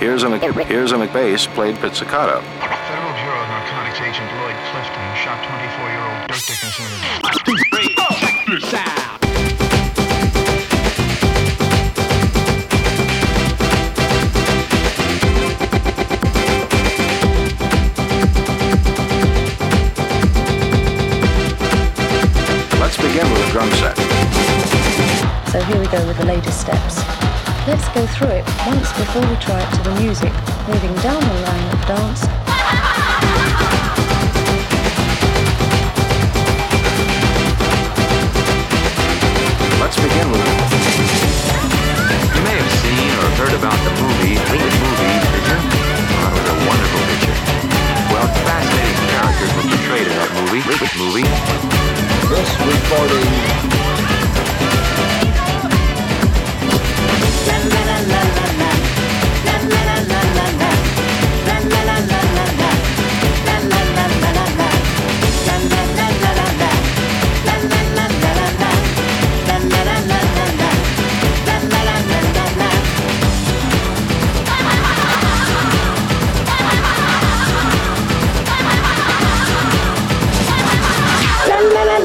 Here's a, Mc- here's a McBass played pizzicato. Federal Bureau of Narcotics agent Lloyd Clifton shot 24-year-old Dirk Dickinson. Let's begin with a drum set. So here we go with the latest steps. Let's go through it once before we try it to the music, moving down the line of dance. Let's begin with You may have seen or heard about the movie, the movie, did you? Oh, it was a wonderful picture. Well, fascinating characters were portrayed in that movie. Movie. This recording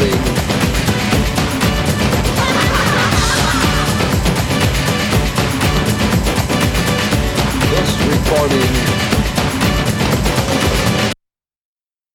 This recording